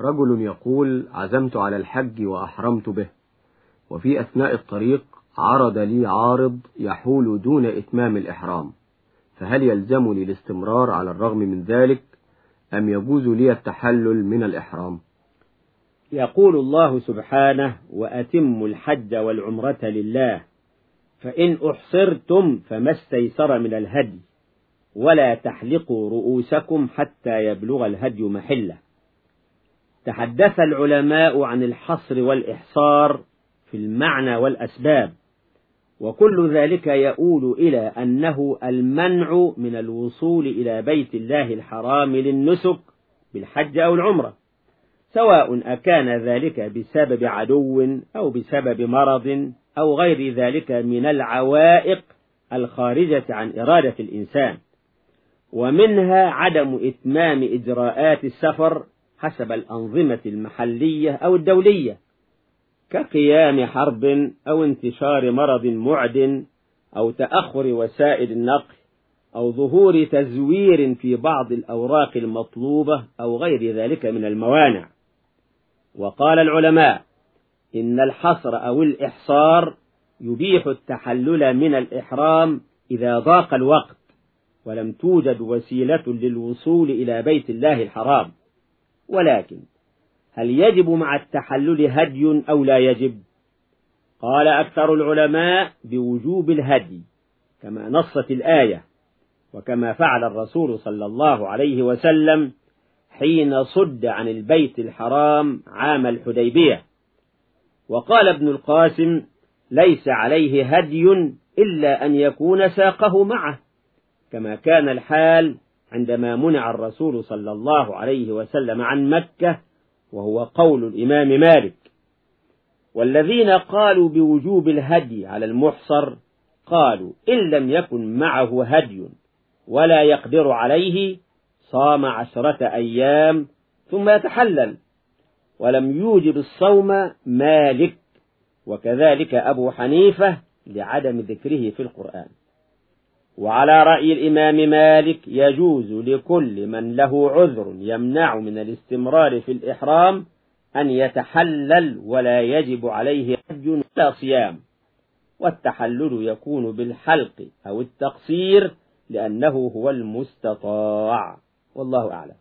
رجل يقول عزمت على الحج وأحرمت به وفي أثناء الطريق عرض لي عارض يحول دون إتمام الإحرام فهل يلزمني الاستمرار على الرغم من ذلك أم يجوز لي التحلل من الإحرام؟ يقول الله سبحانه وأتموا الحج والعمرة لله فإن أحصرتم فما استيسر من الهدي ولا تحلقوا رؤوسكم حتى يبلغ الهدي محلة. تحدث العلماء عن الحصر والإحصار في المعنى والأسباب وكل ذلك يؤول إلى أنه المنع من الوصول إلى بيت الله الحرام للنسك بالحج أو العمرة سواء أكان ذلك بسبب عدو أو بسبب مرض أو غير ذلك من العوائق الخارجة عن إرادة الإنسان ومنها عدم إتمام إجراءات السفر حسب الأنظمة المحلية أو الدولية كقيام حرب أو انتشار مرض معد أو تأخر وسائل النقل أو ظهور تزوير في بعض الأوراق المطلوبة أو غير ذلك من الموانع. وقال العلماء إن الحصر أو الإحصار يبيح التحلل من الإحرام إذا ضاق الوقت ولم توجد وسيلة للوصول إلى بيت الله الحرام. ولكن هل يجب مع التحلل هدي أو لا يجب؟ قال أكثر العلماء بوجوب الهدي كما نصت الآية وكما فعل الرسول صلى الله عليه وسلم حين صد عن البيت الحرام عام الحديبية. وقال ابن القاسم ليس عليه هدي إلا أن يكون ساقه معه كما كان الحال عندما منع الرسول صلى الله عليه وسلم عن مكة وهو قول الإمام مالك. والذين قالوا بوجوب الهدي على المحصر قالوا إن لم يكن معه هدي ولا يقدر عليه صام عشرة أيام ثم يتحلل. ولم يوجب الصوم مالك وكذلك أبو حنيفة لعدم ذكره في القرآن. وعلى رأي الإمام مالك يجوز لكل من له عذر يمنع من الاستمرار في الإحرام أن يتحلل ولا يجب عليه حج ولا صيام والتحلل يكون بالحلق أو التقصير لأنه هو المستطاع. والله أعلم.